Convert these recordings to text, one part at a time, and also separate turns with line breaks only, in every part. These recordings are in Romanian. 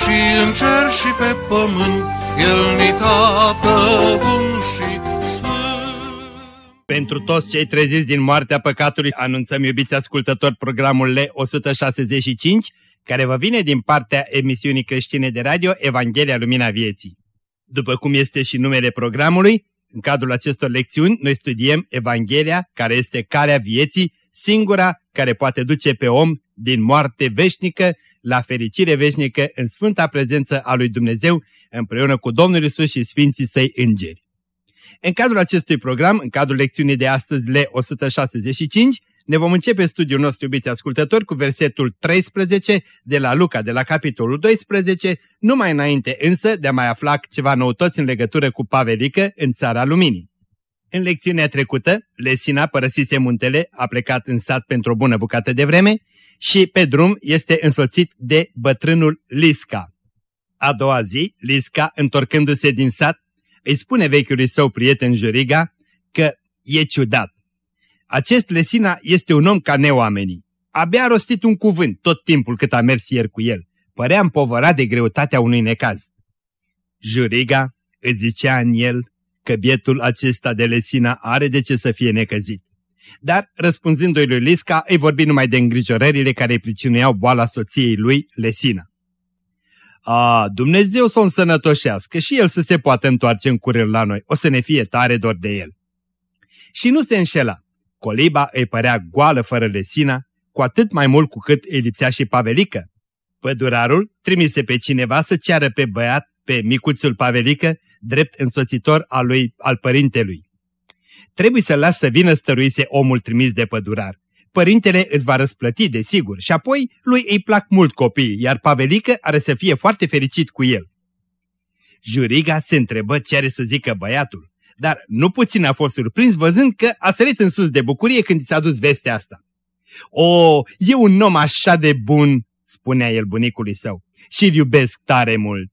și în cer și pe pământ, El ni tată bun și sfânt.
Pentru toți cei treziți din moartea păcatului, anunțăm, iubiți ascultători, programul L165, care vă vine din partea emisiunii creștine de radio Evanghelia Lumina Vieții. După cum este și numele programului, în cadrul acestor lecțiuni noi studiem Evanghelia, care este calea vieții, singura care poate duce pe om din moarte veșnică la fericire veșnică în sfânta prezență a lui Dumnezeu împreună cu Domnul Isus și Sfinții Săi Îngeri. În cadrul acestui program, în cadrul lecțiunii de astăzi, L165, ne vom începe studiul nostru, iubiți ascultători, cu versetul 13 de la Luca, de la capitolul 12, numai înainte însă de a mai afla ceva noutăți în legătură cu Pavelică în Țara Luminii. În lecțiunea trecută, Lesina părăsise muntele, a plecat în sat pentru o bună bucată de vreme și pe drum este însoțit de bătrânul Lisca. A doua zi, Lisca, întorcându-se din sat, îi spune vechiului său prieten Juriga că e ciudat. Acest Lesina este un om ca neoamenii. Abia a rostit un cuvânt tot timpul cât a mers ieri cu el. Părea împovărat de greutatea unui necaz. Juriga îți zicea în el că bietul acesta de Lesina are de ce să fie necăzit. Dar, răspunzându-i lui Lisca, îi vorbi numai de îngrijorările care îi pricinuiau boala soției lui, Lesina. A, Dumnezeu să o însănătoșească și el să se poată întoarce în curând la noi, o să ne fie tare dor de el. Și nu se înșela. Coliba îi părea goală fără lesina, cu atât mai mult cu cât îi lipsea și Pavelică. Pădurarul trimise pe cineva să ceară pe băiat, pe micuțul Pavelică, drept însoțitor al, lui, al părintelui. Trebuie să las să vină stăruise omul trimis de pădurar. Părintele îți va răsplăti, desigur, și apoi lui îi plac mult copiii, iar Pavelică are să fie foarte fericit cu el. Juriga se întrebă ce are să zică băiatul, dar nu puțin a fost surprins văzând că a sărit în sus de bucurie când i s-a dus vestea asta. O, e un om așa de bun, spunea el bunicului său, și îl iubesc tare mult.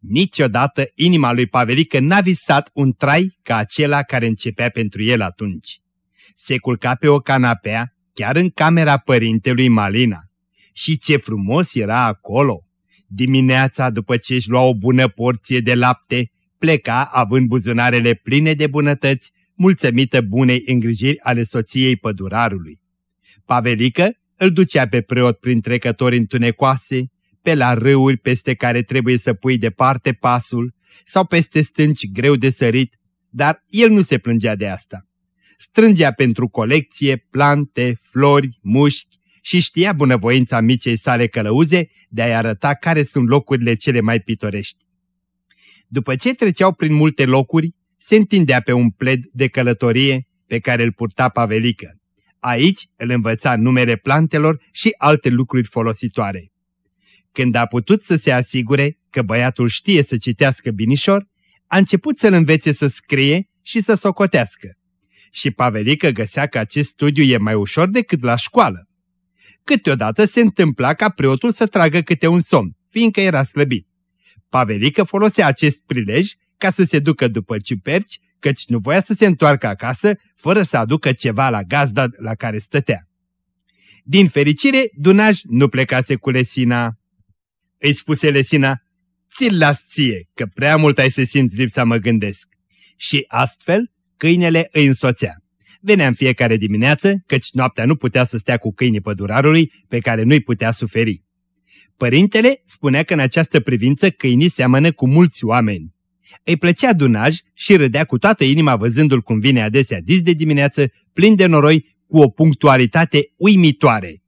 Niciodată inima lui Pavelică n-a visat un trai ca acela care începea pentru el atunci. Se culca pe o canapea, chiar în camera părintelui Malina. Și ce frumos era acolo! Dimineața, după ce își lua o bună porție de lapte, pleca având buzunarele pline de bunătăți, mulțumită bunei îngrijiri ale soției pădurarului. Pavelică îl ducea pe preot prin trecători întunecoase, pe la râuri peste care trebuie să pui departe pasul sau peste stânci greu de sărit, dar el nu se plângea de asta. Strângea pentru colecție plante, flori, mușchi și știa bunăvoința micei sale călăuze de a-i arăta care sunt locurile cele mai pitorești. După ce treceau prin multe locuri, se întindea pe un pled de călătorie pe care îl purta Pavelică. Aici îl învăța numele plantelor și alte lucruri folositoare. Când a putut să se asigure că băiatul știe să citească binișor, a început să-l învețe să scrie și să socotească. Și Pavelică găsea că acest studiu e mai ușor decât la școală. Câteodată se întâmpla ca preotul să tragă câte un somn, fiindcă era slăbit. Pavelică folosea acest prilej ca să se ducă după ciuperci, căci nu voia să se întoarcă acasă fără să aducă ceva la gazda la care stătea. Din fericire, Dunaj nu plecase cu Lesina. Îi spuse Lesina, ți-l las ție, că prea mult ai să simți lipsa mă gândesc. Și astfel, câinele îi însoțea. Venea în fiecare dimineață, căci noaptea nu putea să stea cu câinii pădurarului, pe care nu-i putea suferi. Părintele spunea că în această privință câinii seamănă cu mulți oameni. Îi plăcea Dunaj și râdea cu toată inima văzându-l cum vine adesea dis de dimineață, plin de noroi, cu o punctualitate uimitoare.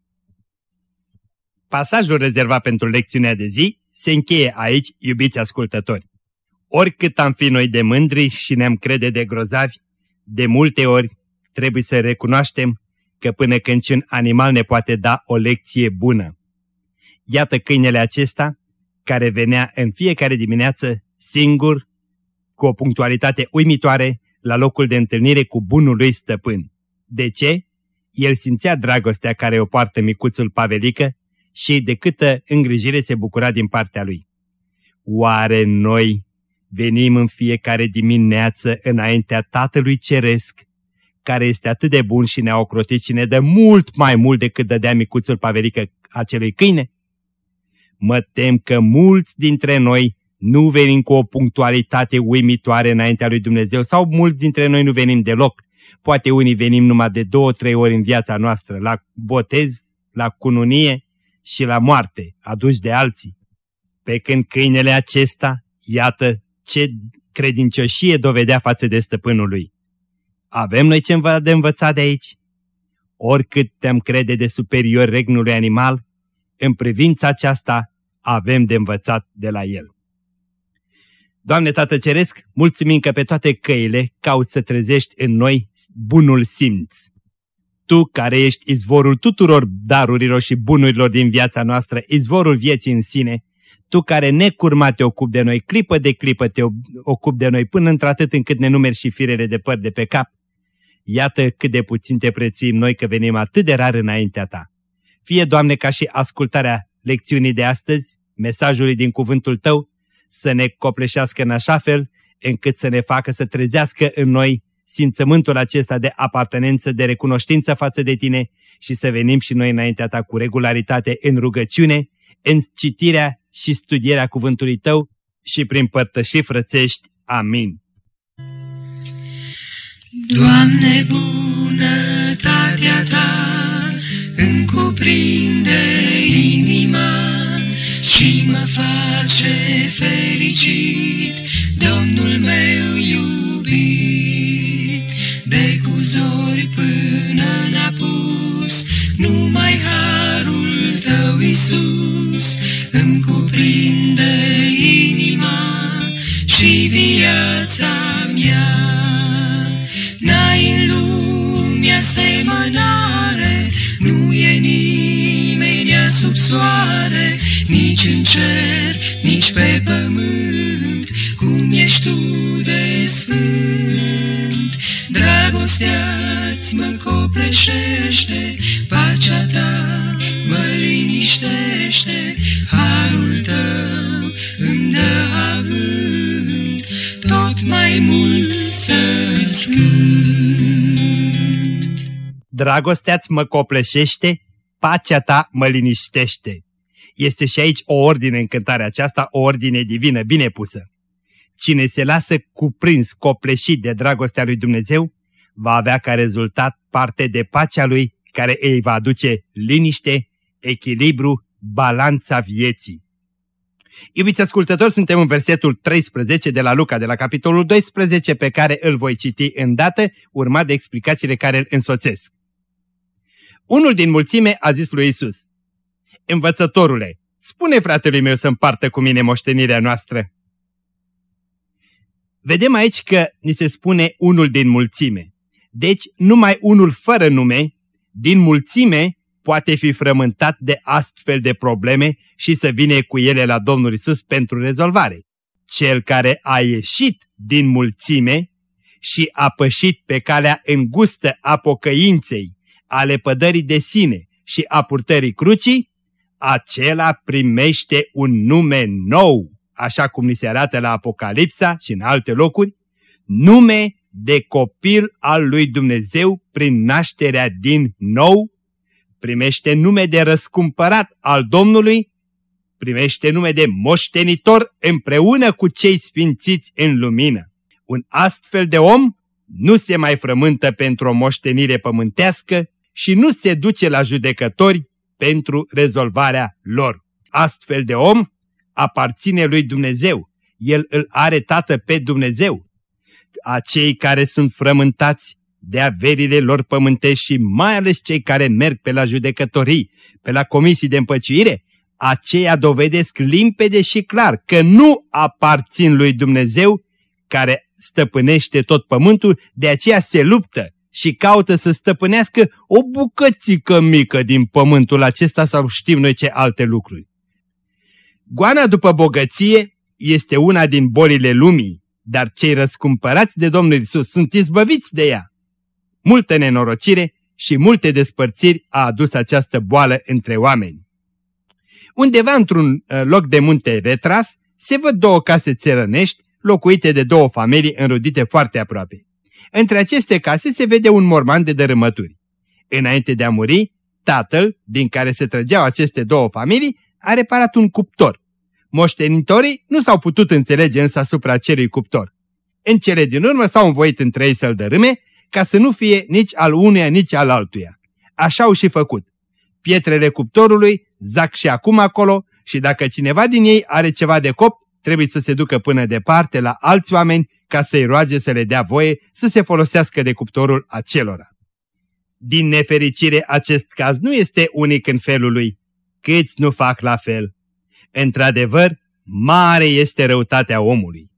Pasajul rezervat pentru lecțiunea de zi se încheie aici, iubiți ascultători. Oricât am fi noi de mândri și ne-am crede de grozavi, de multe ori trebuie să recunoaștem că până când un animal ne poate da o lecție bună. Iată câinele acesta, care venea în fiecare dimineață singur, cu o punctualitate uimitoare, la locul de întâlnire cu bunul lui stăpân. De ce? El simțea dragostea care o poartă micuțul Pavelică și de câtă îngrijire se bucura din partea lui. Oare noi venim în fiecare dimineață înaintea Tatălui Ceresc, care este atât de bun și ne-a ocrotit și ne dă mult mai mult decât dădea micuțul Pavelică acelui câine? Mă tem că mulți dintre noi nu venim cu o punctualitate uimitoare înaintea lui Dumnezeu sau mulți dintre noi nu venim deloc. Poate unii venim numai de două, trei ori în viața noastră, la botez, la cununie și la moarte, aduși de alții. Pe când câinele acesta, iată ce credincioșie dovedea față de stăpânul lui. Avem noi ce de învățat de aici? Oricât te-am crede de superior regnului animal, în privința aceasta avem de învățat de la el. Doamne Tată Ceresc, mulțumim că pe toate căile cauți să trezești în noi bunul simț. Tu care ești izvorul tuturor darurilor și bunurilor din viața noastră, izvorul vieții în sine, Tu care necurmat te ocupi de noi, clipă de clipă te ocupi de noi, până într-atât încât ne numeri și firele de păr de pe cap, iată cât de puțin te prețuim noi că venim atât de rar înaintea Ta. Fie, Doamne, ca și ascultarea lecțiunii de astăzi, mesajului din cuvântul Tău, să ne copleșească în așa fel încât să ne facă să trezească în noi simțământul acesta de apartenență, de recunoștință față de Tine și să venim și noi înaintea Ta cu regularitate în rugăciune, în citirea și studierea cuvântului Tău și prin părtășii frățești. Amin.
Doamne, bunătatea Ta îmi cuprinde inima și mă face fericit, Domnul meu iubit, de cu zori până n-a pus, numai harul tău, Iisus, îmi cuprinde inima și viața mea. N-ai în lumea semănare, nu e nimeni sub soare, nici în cer, nici pe pământ, Dragostea-ți mă copleșește, pacea ta mă liniștește, harul tău îmi dă avânt, tot mai mult să-ți cânt.
Dragostea-ți mă copleșește, pacea ta mă liniștește. Este și aici o ordine în cântarea aceasta, o ordine divină, bine pusă. Cine se lasă cuprins, copleșit de dragostea lui Dumnezeu, va avea ca rezultat parte de pacea lui care îi va aduce liniște, echilibru, balanța vieții. Iubiți ascultători, suntem în versetul 13 de la Luca, de la capitolul 12, pe care îl voi citi îndată, urmat de explicațiile care îl însoțesc. Unul din mulțime a zis lui Isus: Învățătorule, spune fratelui meu să împartă cu mine moștenirea noastră. Vedem aici că ni se spune unul din mulțime. Deci numai unul fără nume, din mulțime, poate fi frământat de astfel de probleme și să vine cu ele la Domnul Isus pentru rezolvare. Cel care a ieșit din mulțime și a pășit pe calea îngustă a pocăinței, a lepădării de sine și a purtării crucii, acela primește un nume nou, așa cum ni se arată la Apocalipsa și în alte locuri, nume de copil al lui Dumnezeu prin nașterea din nou, primește nume de răscumpărat al Domnului, primește nume de moștenitor împreună cu cei sfințiți în lumină. Un astfel de om nu se mai frământă pentru o moștenire pământească și nu se duce la judecători pentru rezolvarea lor. Astfel de om aparține lui Dumnezeu. El îl are tată pe Dumnezeu. Acei care sunt frământați de averile lor pământești și mai ales cei care merg pe la judecătorii, pe la comisii de împăciire, aceia dovedesc limpede și clar că nu aparțin lui Dumnezeu care stăpânește tot pământul, de aceea se luptă și caută să stăpânească o bucățică mică din pământul acesta sau știm noi ce alte lucruri. Goana după bogăție este una din bolile lumii, dar cei răscumpărați de Domnul Isus sunt izbăviți de ea. Multă nenorocire și multe despărțiri a adus această boală între oameni. Undeva într-un uh, loc de munte retras, se văd două case țărănești, locuite de două familii înrudite foarte aproape. Între aceste case se vede un morman de dărâmături. Înainte de a muri, tatăl, din care se trăgeau aceste două familii, a reparat un cuptor. Moștenitorii nu s-au putut înțelege însă asupra acelui cuptor. În cele din urmă s-au învoit între ei să-l dărâme, ca să nu fie nici al unuia, nici al altuia. Așa au și făcut. Pietrele cuptorului zac și acum acolo și dacă cineva din ei are ceva de cop, trebuie să se ducă până departe la alți oameni ca să-i roage să le dea voie să se folosească de cuptorul acelora. Din nefericire, acest caz nu este unic în felul lui. Câți nu fac la fel? Într-adevăr, mare este răutatea omului.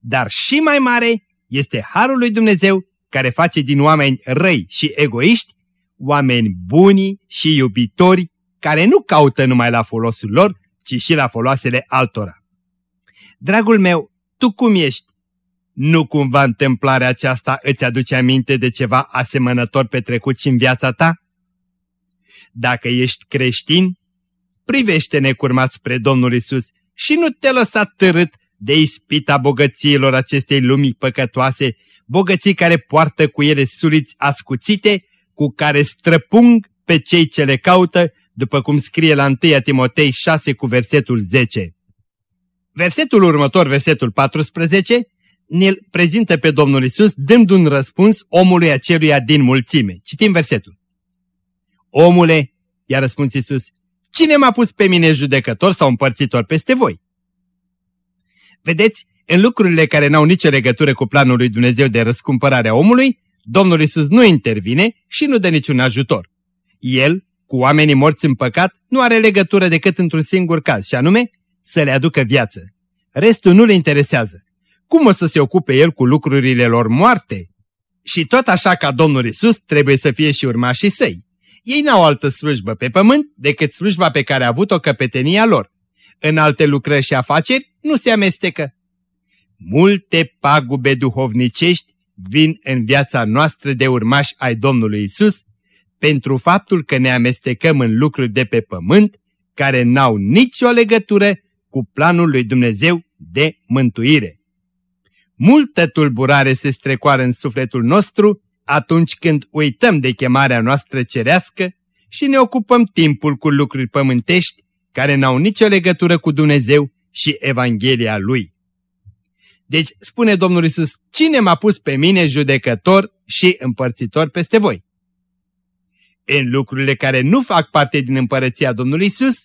Dar și mai mare este harul lui Dumnezeu care face din oameni răi și egoiști oameni buni și iubitori care nu caută numai la folosul lor, ci și la foloasele altora. Dragul meu, tu cum ești? Nu cumva întâmplarea aceasta îți aduce aminte de ceva asemănător petrecut și în viața ta? Dacă ești creștin, privește necurmat spre Domnul Isus și nu te lăsa târât de ispita bogățiilor acestei lumii păcătoase, bogății care poartă cu ele suliți ascuțite, cu care străpung pe cei ce le caută, după cum scrie la 1 Timotei 6 cu versetul 10. Versetul următor, versetul 14, ne-l prezintă pe Domnul Isus dând un răspuns omului aceluia din mulțime. Citim versetul. Omule, i-a răspuns Isus, cine m-a pus pe mine judecător sau împărțitor peste voi? Vedeți, în lucrurile care n-au nicio legătură cu planul lui Dumnezeu de răscumpărare a omului, Domnul Isus nu intervine și nu dă niciun ajutor. El, cu oamenii morți în păcat, nu are legătură decât într-un singur caz, și anume să le aducă viață. Restul nu le interesează. Cum o să se ocupe el cu lucrurile lor moarte? Și tot așa ca Domnul Isus trebuie să fie și urmașii săi. Ei n-au altă slujbă pe pământ decât slujba pe care a avut-o căpetenia lor. În alte lucrări și afaceri nu se amestecă. Multe pagube duhovnicești vin în viața noastră de urmași ai Domnului Isus pentru faptul că ne amestecăm în lucruri de pe pământ care n-au nicio legătură cu planul lui Dumnezeu de mântuire. Multă tulburare se strecoară în sufletul nostru atunci când uităm de chemarea noastră cerească și ne ocupăm timpul cu lucruri pământești care n-au nicio legătură cu Dumnezeu și Evanghelia Lui. Deci spune Domnul Isus, cine m-a pus pe mine judecător și împărțitor peste voi? În lucrurile care nu fac parte din împărăția Domnului Isus,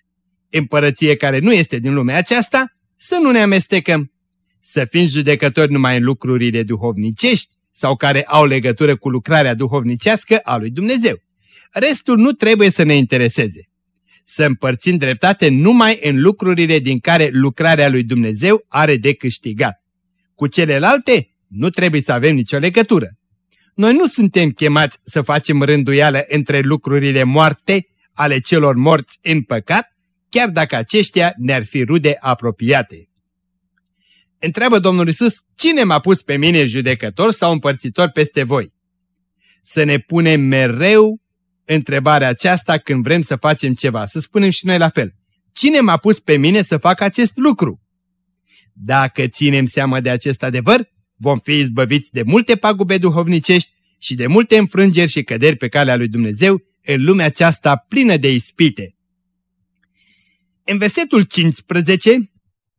împărăție care nu este din lumea aceasta, să nu ne amestecăm. Să fim judecători numai în lucrurile duhovnicești sau care au legătură cu lucrarea duhovnicească a lui Dumnezeu. Restul nu trebuie să ne intereseze. Să împărțim dreptate numai în lucrurile din care lucrarea lui Dumnezeu are de câștigat. Cu celelalte nu trebuie să avem nicio legătură. Noi nu suntem chemați să facem rânduială între lucrurile moarte ale celor morți în păcat, chiar dacă aceștia ne-ar fi rude apropiate. Întreabă Domnul Isus, cine m-a pus pe mine judecător sau împărțitor peste voi? Să ne punem mereu întrebarea aceasta când vrem să facem ceva, să spunem și noi la fel. Cine m-a pus pe mine să fac acest lucru? Dacă ținem seama de acest adevăr, vom fi izbăviți de multe pagube duhovnicești și de multe înfrângeri și căderi pe calea lui Dumnezeu în lumea aceasta plină de ispite. În versetul 15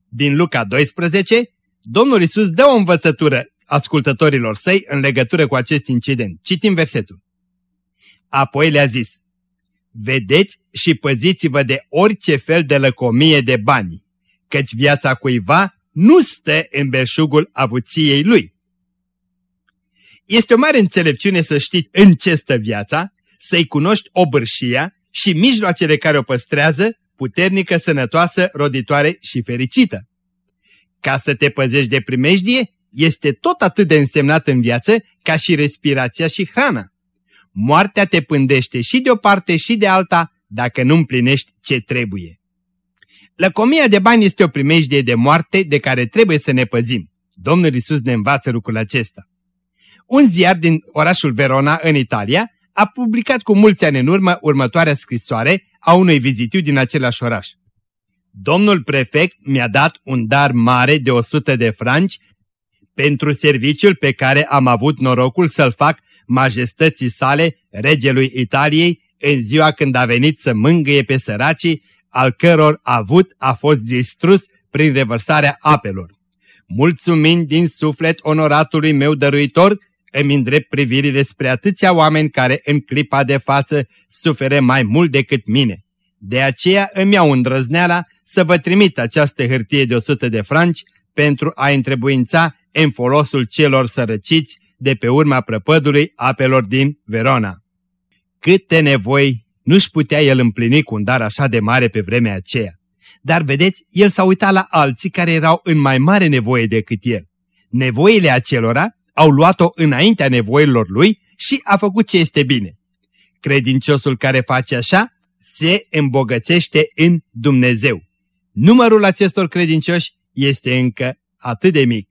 din Luca 12, Domnul Isus dă o învățătură ascultătorilor săi în legătură cu acest incident. Citim versetul. Apoi le-a zis, Vedeți și păziți-vă de orice fel de lăcomie de bani, căci viața cuiva nu stă în belșugul avuției lui. Este o mare înțelepciune să știi în ce stă viața, să-i cunoști obârșia și mijloacele care o păstrează, puternică, sănătoasă, roditoare și fericită. Ca să te păzești de primejdie, este tot atât de însemnat în viață ca și respirația și hrana. Moartea te pândește și de o parte și de alta dacă nu împlinești ce trebuie. Lăcomia de bani este o primejdie de moarte de care trebuie să ne păzim. Domnul Isus ne învață lucrul acesta. Un ziar din orașul Verona, în Italia, a publicat cu mulți ani în urmă următoarea scrisoare a unui vizitiu din același oraș. Domnul prefect mi-a dat un dar mare de 100 de franci pentru serviciul pe care am avut norocul să-l fac majestății sale, regelui Italiei, în ziua când a venit să mângâie pe săracii, al căror avut a fost distrus prin revărsarea apelor. Mulțumind din suflet onoratului meu dăruitor, îmi îndrept privirile spre atâția oameni care în clipa de față sufere mai mult decât mine. De aceea îmi iau îndrăzneala să vă trimit această hârtie de 100 de franci pentru a întrebuința în folosul celor sărăciți de pe urma prăpădului apelor din Verona. Câte nevoi nu-și putea el împlini cu un dar așa de mare pe vremea aceea. Dar vedeți, el s-a uitat la alții care erau în mai mare nevoie decât el. Nevoile acelora au luat-o înaintea nevoilor lui și a făcut ce este bine. Credinciosul care face așa se îmbogățește în Dumnezeu. Numărul acestor credincioși este încă atât de mic.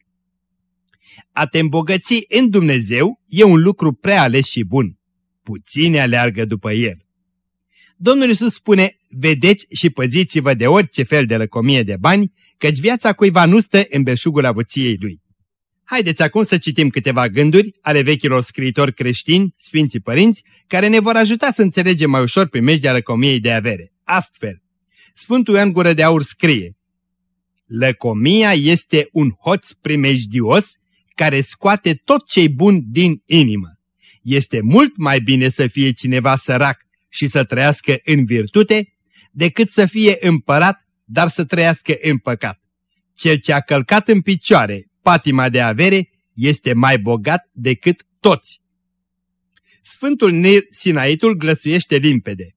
A te îmbogăți în Dumnezeu e un lucru prea ales și bun. Puține aleargă după el. Domnul Iisus spune, vedeți și păziți-vă de orice fel de lăcomie de bani, căci viața cuiva nu stă în belșugul avuției lui. Haideți acum să citim câteva gânduri ale vechilor scriitori creștini, Sfinții Părinți, care ne vor ajuta să înțelegem mai ușor primejdea lăcomiei de avere. Astfel, Sfântul Ioan Gură de Aur scrie, Lăcomia este un hoț primejdios care scoate tot ce-i bun din inimă. Este mult mai bine să fie cineva sărac și să trăiască în virtute, decât să fie împărat, dar să trăiască în păcat. Cel ce a călcat în picioare patima de avere este mai bogat decât toți. Sfântul Nir Sinaitul glăsuiește limpede.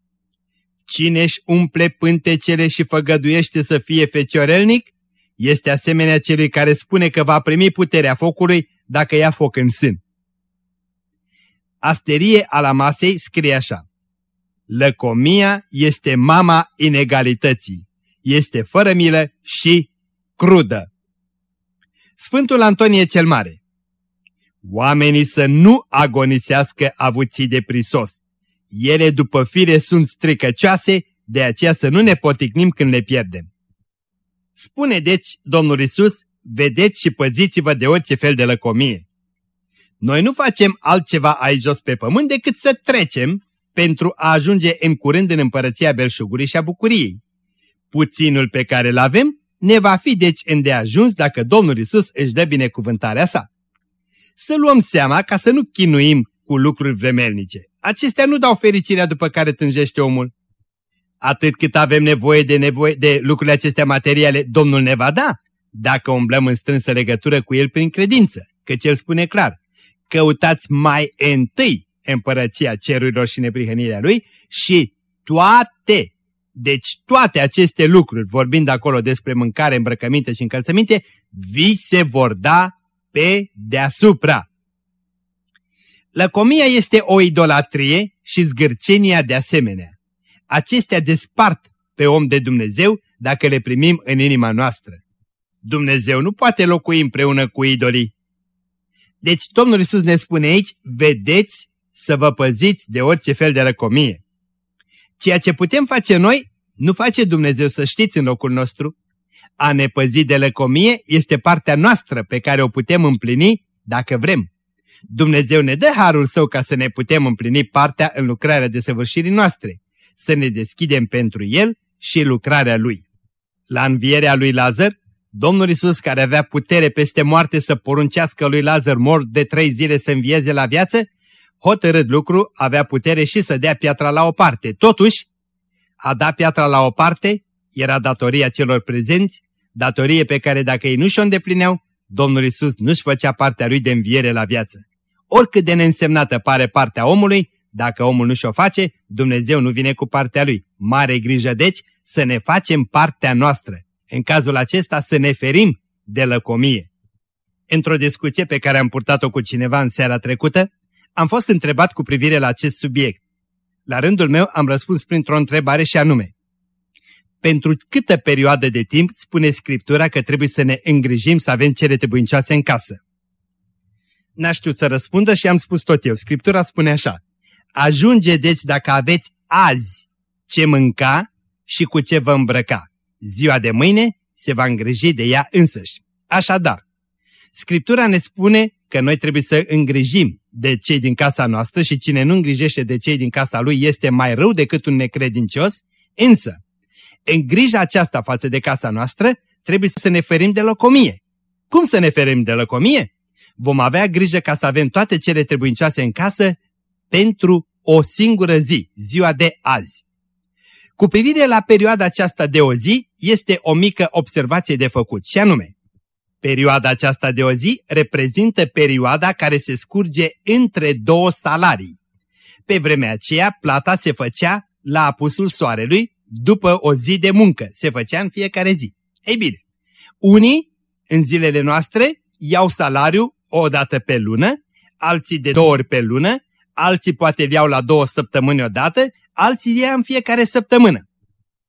Cine își umple pântecele și făgăduiește să fie feciorelnic, este asemenea celui care spune că va primi puterea focului dacă ia foc în sân. Asterie Alamasei scrie așa. Lăcomia este mama inegalității, este fără milă și crudă. Sfântul Antonie cel Mare Oamenii să nu agonisească avuții de prisos. Ele după fire sunt stricăcioase, de aceea să nu ne poticnim când le pierdem. Spune deci Domnul Isus, vedeți și păziți-vă de orice fel de lăcomie. Noi nu facem altceva aici jos pe pământ decât să trecem pentru a ajunge în curând în împărăția belșugului și a bucuriei. Puținul pe care îl avem ne va fi deci îndeajuns dacă Domnul Isus își dă binecuvântarea sa. Să luăm seama ca să nu chinuim cu lucruri vremelnice. Acestea nu dau fericirea după care tânjește omul. Atât cât avem nevoie de, nevoie de lucrurile acestea materiale, Domnul ne va da, dacă umblăm în strânsă legătură cu El prin credință, căci El spune clar, căutați mai întâi împărăția cerurilor și neprihănirea Lui și toate deci toate aceste lucruri, vorbind acolo despre mâncare, îmbrăcăminte și încălțăminte, vi se vor da pe deasupra. Lăcomia este o idolatrie și zgârcenia de asemenea. Acestea despart pe om de Dumnezeu dacă le primim în inima noastră. Dumnezeu nu poate locui împreună cu idolii. Deci Domnul Isus ne spune aici, vedeți să vă păziți de orice fel de lăcomie. Ceea ce putem face noi, nu face Dumnezeu să știți în locul nostru. A ne păzi de lăcomie este partea noastră pe care o putem împlini dacă vrem. Dumnezeu ne dă harul său ca să ne putem împlini partea în lucrarea de săvârșirii noastre, să ne deschidem pentru El și lucrarea Lui. La învierea lui Lazar, Domnul Isus, care avea putere peste moarte să poruncească lui Lazar mor de trei zile să învieze la viață, hotărât lucru, avea putere și să dea piatra la o parte. Totuși, a da piatra la o parte era datoria celor prezenți, datorie pe care dacă ei nu și-o îndeplineau, Domnul Isus nu-și făcea partea lui de înviere la viață. Oricât de neînsemnată pare partea omului, dacă omul nu și-o face, Dumnezeu nu vine cu partea lui. Mare grijă deci să ne facem partea noastră. În cazul acesta să ne ferim de lăcomie. Într-o discuție pe care am purtat-o cu cineva în seara trecută, am fost întrebat cu privire la acest subiect. La rândul meu am răspuns printr-o întrebare și anume. pentru câtă perioadă de timp spune Scriptura că trebuie să ne îngrijim să avem cele trebuincioase în casă? N-a știut să răspundă și am spus tot eu. Scriptura spune așa. Ajunge deci dacă aveți azi ce mânca și cu ce vă îmbrăca. Ziua de mâine se va îngriji de ea însăși. Așadar, Scriptura ne spune că noi trebuie să îngrijim de cei din casa noastră și cine nu îngrijește de cei din casa lui este mai rău decât un necredincios, însă, în grija aceasta față de casa noastră, trebuie să ne ferim de locomie. Cum să ne ferim de locomie? Vom avea grijă ca să avem toate cele trebuincioase în casă pentru o singură zi, ziua de azi. Cu privire la perioada aceasta de o zi, este o mică observație de făcut, și anume, Perioada aceasta de o zi reprezintă perioada care se scurge între două salarii. Pe vremea aceea, plata se făcea la apusul soarelui, după o zi de muncă, se făcea în fiecare zi. Ei bine, unii, în zilele noastre, iau salariu o dată pe lună, alții de două ori pe lună, alții poate îl iau la două săptămâni odată, alții ia în fiecare săptămână.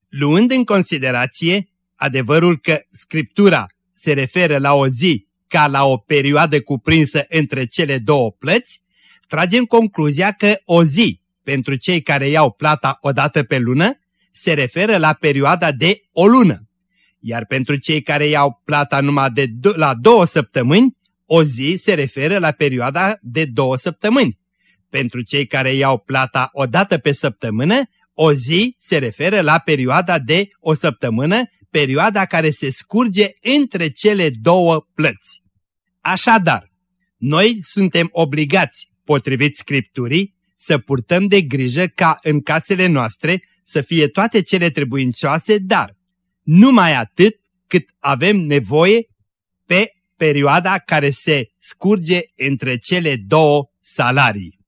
Luând în considerație adevărul că Scriptura se referă la o zi ca la o perioadă cuprinsă între cele două plăți, tragem concluzia că o zi pentru cei care iau plata o dată pe lună se referă la perioada de o lună, iar pentru cei care iau plata numai de la două săptămâni, o zi se referă la perioada de două săptămâni. Pentru cei care iau plata o dată pe săptămână, o zi se referă la perioada de o săptămână perioada care se scurge între cele două plăți. Așadar, noi suntem obligați, potrivit Scripturii, să purtăm de grijă ca în casele noastre să fie toate cele trebuincioase, dar numai atât cât avem nevoie pe perioada care se scurge între cele două salarii.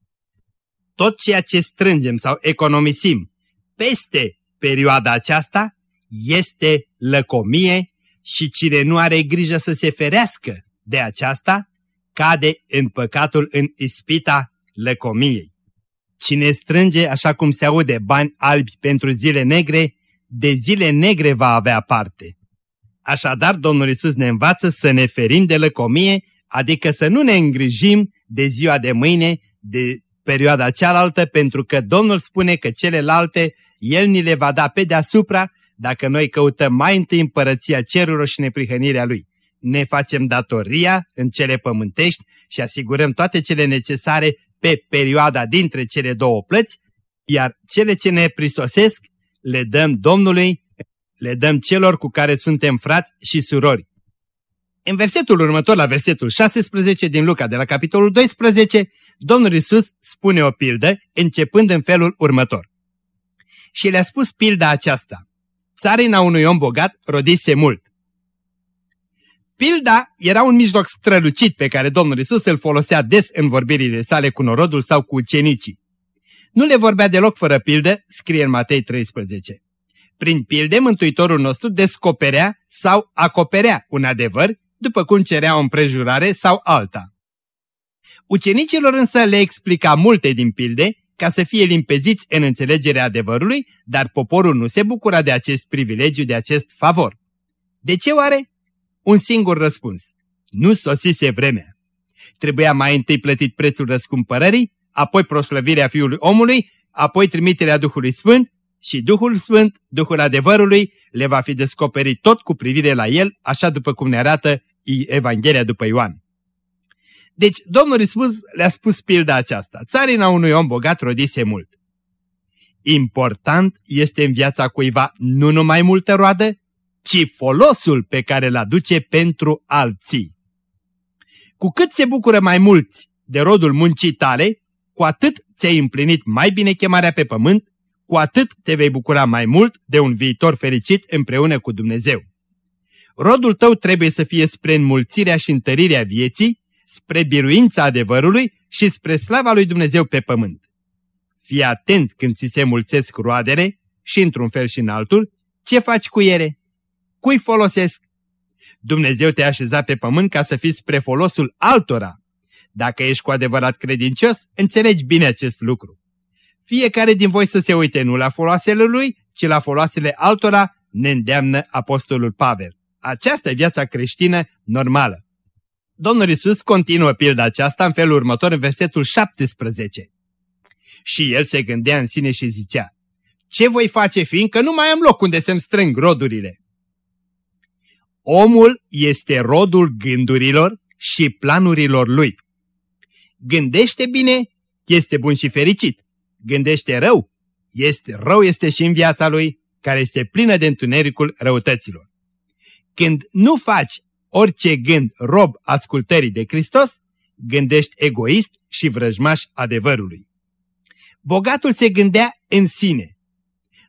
Tot ceea ce strângem sau economisim peste perioada aceasta este lăcomie și cine nu are grijă să se ferească de aceasta, cade în păcatul în ispita lăcomiei. Cine strânge, așa cum se aude, bani albi pentru zile negre, de zile negre va avea parte. Așadar, Domnul Isus ne învață să ne ferim de lăcomie, adică să nu ne îngrijim de ziua de mâine, de perioada cealaltă, pentru că Domnul spune că celelalte El ni le va da pe deasupra dacă noi căutăm mai întâi împărăția cerurilor și neprihănirea Lui. Ne facem datoria în cele pământești și asigurăm toate cele necesare pe perioada dintre cele două plăți, iar cele ce ne prisosesc le dăm Domnului, le dăm celor cu care suntem frați și surori. În versetul următor, la versetul 16 din Luca, de la capitolul 12, Domnul Isus spune o pildă, începând în felul următor. Și le-a spus pilda aceasta țarina unui om bogat rodise mult. Pilda era un mijloc strălucit pe care Domnul Isus îl folosea des în vorbirile sale cu norodul sau cu ucenicii. Nu le vorbea deloc fără pildă, scrie în Matei 13. Prin pilde, Mântuitorul nostru descoperea sau acoperea un adevăr, după cum cerea o împrejurare sau alta. Ucenicilor însă le explica multe din pilde ca să fie limpeziți în înțelegerea adevărului, dar poporul nu se bucura de acest privilegiu, de acest favor. De ce oare? Un singur răspuns. Nu sosise vremea. Trebuia mai întâi plătit prețul răscumpărării, apoi proslăvirea Fiului Omului, apoi trimiterea Duhului Sfânt și Duhul Sfânt, Duhul adevărului, le va fi descoperit tot cu privire la el, așa după cum ne arată Evanghelia după Ioan. Deci Domnul Iisus le-a spus pilda aceasta. Țarina unui om bogat rodise mult. Important este în viața cuiva nu numai multă roadă, ci folosul pe care îl aduce pentru alții. Cu cât se bucură mai mulți de rodul muncii tale, cu atât ți-ai împlinit mai bine chemarea pe pământ, cu atât te vei bucura mai mult de un viitor fericit împreună cu Dumnezeu. Rodul tău trebuie să fie spre înmulțirea și întărirea vieții, spre biruința adevărului și spre slava lui Dumnezeu pe pământ. Fii atent când ți se mulțesc roadele și într-un fel și în altul, ce faci cu ele? Cui folosesc? Dumnezeu te-a așezat pe pământ ca să fii spre folosul altora. Dacă ești cu adevărat credincios, înțelegi bine acest lucru. Fiecare din voi să se uite nu la foloasele lui, ci la foloasele altora ne îndeamnă Apostolul Pavel. Aceasta e viața creștină normală. Domnul Isus continuă pilda aceasta în felul următor în versetul 17. Și el se gândea în sine și zicea, Ce voi face fiindcă nu mai am loc unde să-mi strâng rodurile? Omul este rodul gândurilor și planurilor lui. Gândește bine, este bun și fericit. Gândește rău, este rău este și în viața lui, care este plină de întunericul răutăților. Când nu faci orice gând rob ascultării de Hristos, gândești egoist și vrăjmaș adevărului. Bogatul se gândea în sine.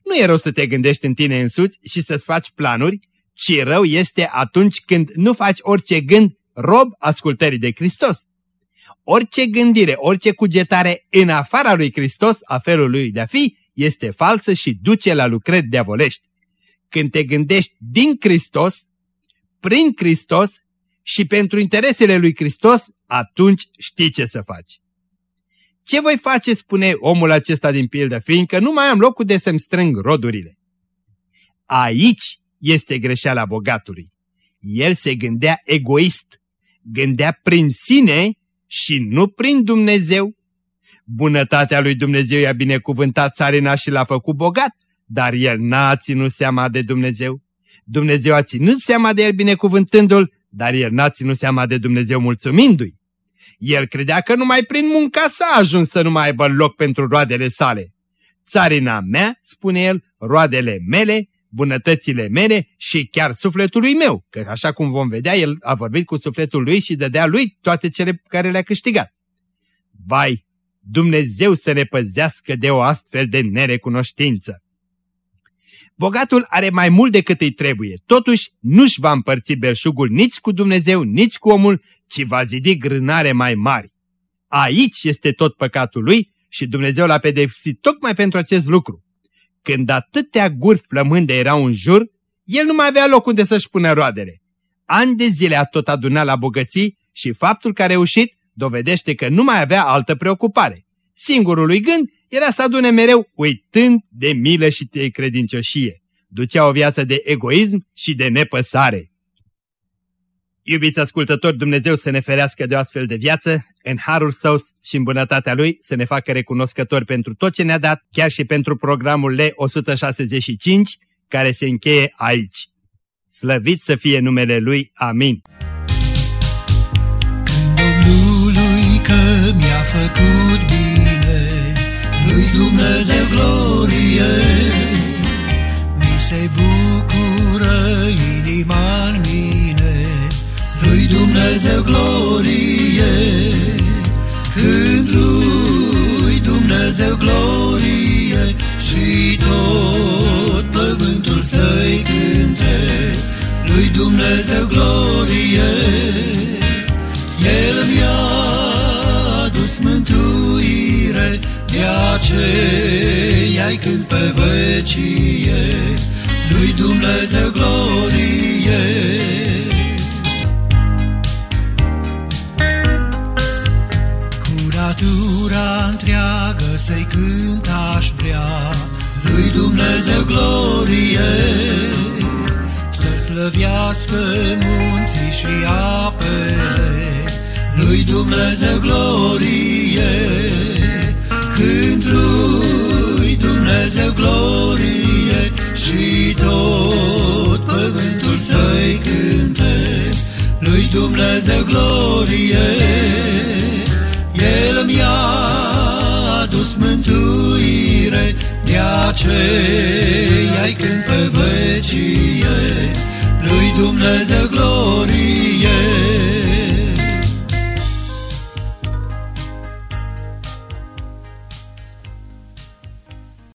Nu e rău să te gândești în tine însuți și să-ți faci planuri, ci rău este atunci când nu faci orice gând rob ascultării de Hristos. Orice gândire, orice cugetare în afara lui Hristos, a felului lui de a fi, este falsă și duce la lucrări diavolești. Când te gândești din Hristos, prin Hristos și pentru interesele lui Hristos, atunci știi ce să faci. Ce voi face, spune omul acesta din pildă, fiindcă nu mai am locul de să-mi strâng rodurile. Aici este greșeala bogatului. El se gândea egoist, gândea prin sine și nu prin Dumnezeu. Bunătatea lui Dumnezeu i-a binecuvântat țarina și l-a făcut bogat, dar el n-a ținut seama de Dumnezeu. Dumnezeu a ținut seama de el binecuvântându-l, dar el n-a ținut seama de Dumnezeu mulțumindu-i. El credea că numai prin munca sa a ajuns să nu mai aibă loc pentru roadele sale. Țarina mea, spune el, roadele mele, bunătățile mele și chiar sufletului meu, că așa cum vom vedea, el a vorbit cu sufletul lui și dădea lui toate cele care le-a câștigat. Vai, Dumnezeu să ne păzească de o astfel de nerecunoștință! Bogatul are mai mult decât îi trebuie, totuși nu-și va împărți belșugul nici cu Dumnezeu, nici cu omul, ci va zidi grânare mai mari. Aici este tot păcatul lui și Dumnezeu l-a pedepsit tocmai pentru acest lucru. Când atâtea guri flămânde erau în jur, el nu mai avea loc unde să-și pună roadele. Ani de zile a tot adunat la bogății și faptul că a reușit dovedește că nu mai avea altă preocupare. Singurul lui gând era să adune mereu uitând de milă și de credincioșie. Ducea o viață de egoism și de nepăsare. Iubiți ascultători, Dumnezeu să ne ferească de o astfel de viață, în harul său și în bunătatea lui să ne facă recunoscători pentru tot ce ne-a dat, chiar și pentru programul L165, care se încheie aici. Slăvit să fie numele Lui. Amin.
Când Domnului că mi-a făcut bine, lui Dumnezeu glorie, mi se bucură inima în mine, lui Dumnezeu glorie, când lui Dumnezeu glorie și tot pământul să-i cânte, lui Dumnezeu glorie, El mi-a adus mântuire, de aceea-i cânt pe vecie, lui Dumnezeu glorie. Dumnezeu glorie, El mi-a adus mântuire, de aceea-i când pe vecie, lui Dumnezeu glorie.